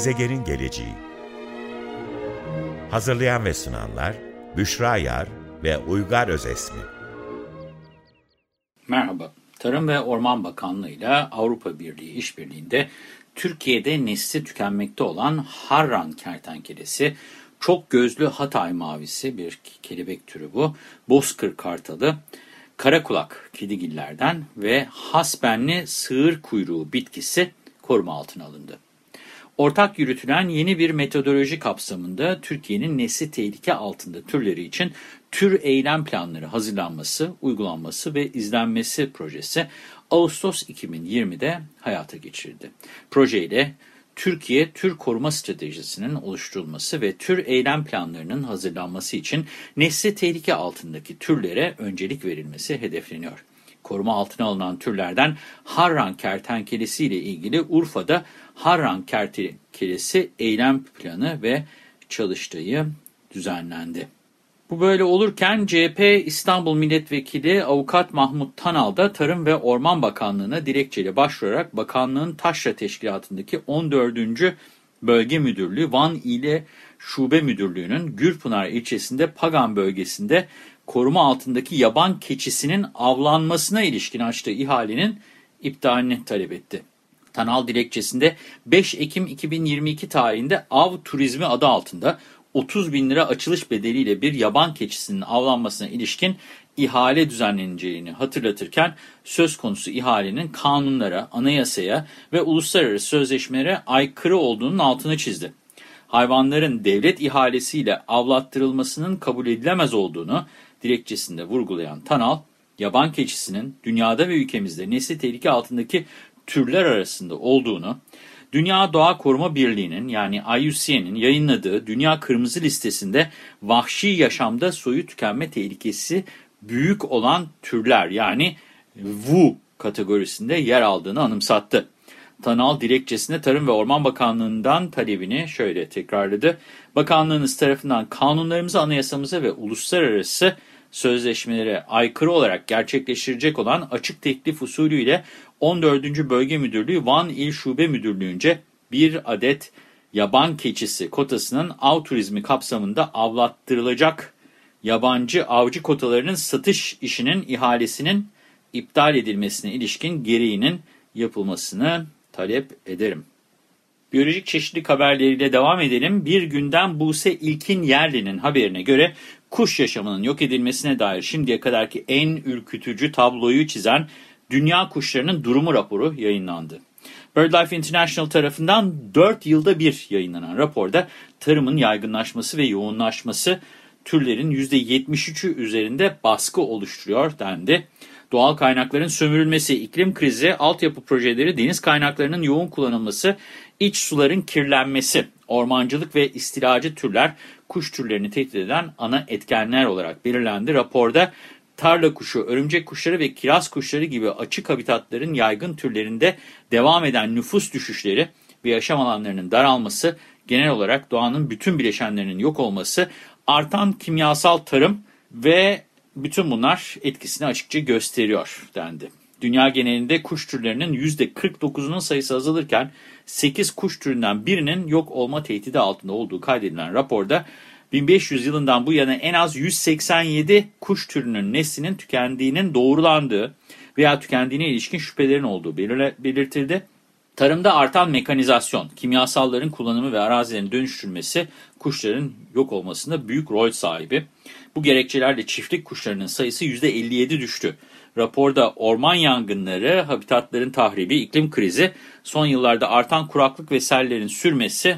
Gezegenin geleceği Hazırlayan ve sunanlar Büşra Yar ve Uygar Özesmi. Merhaba, Tarım ve Orman Bakanlığı ile Avrupa Birliği işbirliğinde Türkiye'de nesli tükenmekte olan Harran kertenkelesi, çok gözlü Hatay mavisi bir kelebek türü bu, bozkır kartalı, karakulak kedigillerden ve hasbenli sığır kuyruğu bitkisi koruma altına alındı. Ortak yürütülen yeni bir metodoloji kapsamında Türkiye'nin nesli tehlike altında türleri için tür eylem planları hazırlanması, uygulanması ve izlenmesi projesi Ağustos 2020'de hayata geçirildi. Projeyle Türkiye Tür Koruma Stratejisi'nin oluşturulması ve tür eylem planlarının hazırlanması için nesli tehlike altındaki türlere öncelik verilmesi hedefleniyor. Koruma altına alınan türlerden Harran kertenkelesi ile ilgili Urfa'da Harran kertenkelesi eylem planı ve çalıştayı düzenlendi. Bu böyle olurken CHP İstanbul Milletvekili Avukat Mahmut Tanal da Tarım ve Orman Bakanlığı'na dilekçeyle başvurarak bakanlığın Taşra Teşkilatı'ndaki 14. Bölge Müdürlüğü Van ile Şube Müdürlüğü'nün Gürpınar ilçesinde Pagan bölgesinde koruma altındaki yaban keçisinin avlanmasına ilişkin açtığı ihalenin iptalini talep etti. Tanal dilekçesinde 5 Ekim 2022 tarihinde av turizmi adı altında 30 bin lira açılış bedeliyle bir yaban keçisinin avlanmasına ilişkin ihale düzenleneceğini hatırlatırken söz konusu ihalenin kanunlara, anayasaya ve uluslararası sözleşmelere aykırı olduğunun altını çizdi. Hayvanların devlet ihalesiyle avlattırılmasının kabul edilemez olduğunu dilekçesinde vurgulayan Tanal, yaban keçisinin dünyada ve ülkemizde nesli tehlike altındaki türler arasında olduğunu, Dünya Doğa Koruma Birliği'nin yani IUCN'in yayınladığı Dünya Kırmızı Listesi'nde vahşi yaşamda soyu tükenme tehlikesi büyük olan türler yani WU kategorisinde yer aldığını anımsattı. Tanal dilekçesinde Tarım ve Orman Bakanlığı'ndan talebini şöyle tekrarladı. Bakanlığınız tarafından kanunlarımıza, anayasamıza ve uluslararası sözleşmelere aykırı olarak gerçekleştirecek olan açık teklif usulüyle 14. Bölge Müdürlüğü Van İl Şube Müdürlüğü'nce bir adet yaban keçisi kotasının av turizmi kapsamında avlattırılacak yabancı avcı kotalarının satış işinin ihalesinin iptal edilmesine ilişkin gereğinin yapılmasını talep ederim. Biyolojik çeşitlilik haberleriyle devam edelim. Bir günden Buse İlkin Yerli'nin haberine göre kuş yaşamının yok edilmesine dair şimdiye kadarki en ürkütücü tabloyu çizen Dünya Kuşlarının Durumu raporu yayınlandı. BirdLife International tarafından 4 yılda bir yayınlanan raporda tarımın yaygınlaşması ve yoğunlaşması türlerin %73'ü üzerinde baskı oluşturuyor dendi. Doğal kaynakların sömürülmesi, iklim krizi, altyapı projeleri, deniz kaynaklarının yoğun kullanılması, iç suların kirlenmesi, ormancılık ve istilacı türler kuş türlerini tehdit eden ana etkenler olarak belirlendi. Raporda tarla kuşu, örümcek kuşları ve kiraz kuşları gibi açık habitatların yaygın türlerinde devam eden nüfus düşüşleri ve yaşam alanlarının daralması, genel olarak doğanın bütün bileşenlerinin yok olması, artan kimyasal tarım ve bütün bunlar etkisini açıkça gösteriyor dendi. Dünya genelinde kuş türlerinin %49'unun sayısı azalırken 8 kuş türünden birinin yok olma tehdidi altında olduğu kaydedilen raporda 1500 yılından bu yana en az 187 kuş türünün neslinin tükendiğinin doğrulandığı veya tükendiğine ilişkin şüphelerin olduğu belirtildi. Tarımda artan mekanizasyon, kimyasalların kullanımı ve arazilerin dönüştürmesi kuşların yok olmasında büyük rol sahibi. Bu gerekçelerle çiftlik kuşlarının sayısı %57 düştü. Raporda orman yangınları, habitatların tahribi, iklim krizi, son yıllarda artan kuraklık ve sellerin sürmesi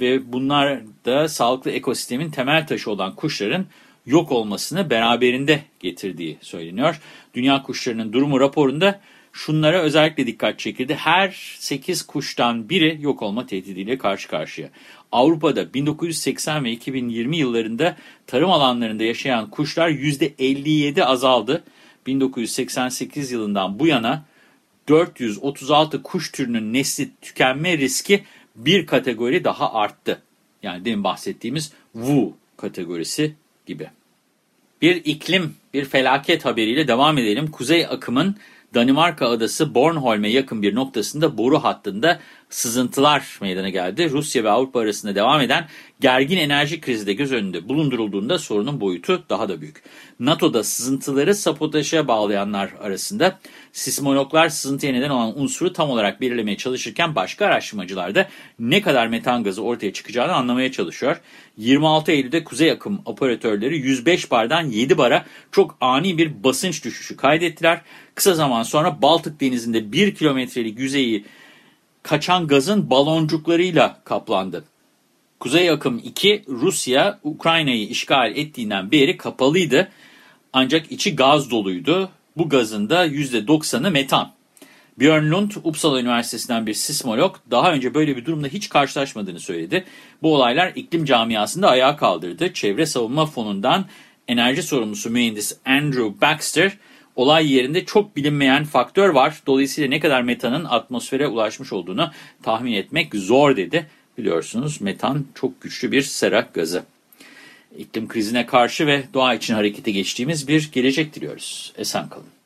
ve bunlar da sağlıklı ekosistemin temel taşı olan kuşların yok olmasını beraberinde getirdiği söyleniyor. Dünya kuşlarının durumu raporunda şunlara özellikle dikkat çekildi. Her 8 kuştan biri yok olma tehdidiyle karşı karşıya. Avrupa'da 1980 ve 2020 yıllarında tarım alanlarında yaşayan kuşlar %57 azaldı. 1988 yılından bu yana 436 kuş türünün nesli tükenme riski bir kategori daha arttı. Yani demin bahsettiğimiz Wu kategorisi gibi. Bir iklim, bir felaket haberiyle devam edelim. Kuzey akımın Danimarka adası Bornholm'e yakın bir noktasında boru hattında sızıntılar meydana geldi. Rusya ve Avrupa arasında devam eden gergin enerji krizi de göz önünde bulundurulduğunda sorunun boyutu daha da büyük. NATO'da sızıntıları sabotaja bağlayanlar arasında sismologlar sızıntıya neden olan unsuru tam olarak belirlemeye çalışırken başka araştırmacılar da ne kadar metan gazı ortaya çıkacağını anlamaya çalışıyor. 26 Eylül'de kuzey akım operatörleri 105 bardan 7 bara çok ani bir basınç düşüşü kaydettiler. Kısa zaman sonra Baltık Denizi'nde 1 kilometrelik yüzeyi kaçan gazın baloncuklarıyla kaplandı. Kuzey akım 2 Rusya Ukrayna'yı işgal ettiğinden beri kapalıydı. Ancak içi gaz doluydu. Bu gazın da %90'ı metan. Björn Lund, Uppsala Üniversitesi'nden bir sismolog, daha önce böyle bir durumda hiç karşılaşmadığını söyledi. Bu olaylar iklim camiasında ayağa kaldırdı. Çevre Savunma Fonu'ndan enerji sorumlusu mühendis Andrew Baxter, olay yerinde çok bilinmeyen faktör var. Dolayısıyla ne kadar metanın atmosfere ulaşmış olduğunu tahmin etmek zor dedi. Biliyorsunuz metan çok güçlü bir sera gazı. İklim krizine karşı ve doğa için harekete geçtiğimiz bir gelecek diliyoruz. Esen kalın.